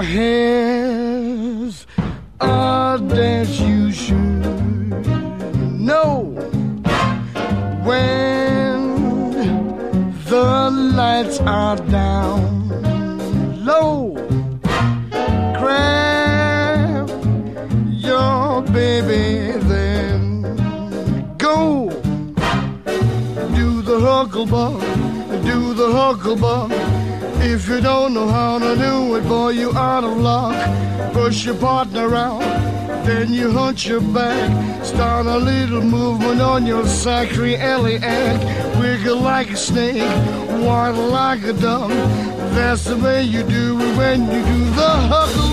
here's a dance you should know when the lights are down low. Grab your baby, then go do the huckleberry, do the huckleberry. If you don't know how to do it, boy, you out of luck. Push your partner out, then you hunch your back. Start a little movement on your sacri iliac. Wiggle like a snake, waddle like a duck. That's the way you do it when you do the huckleberry.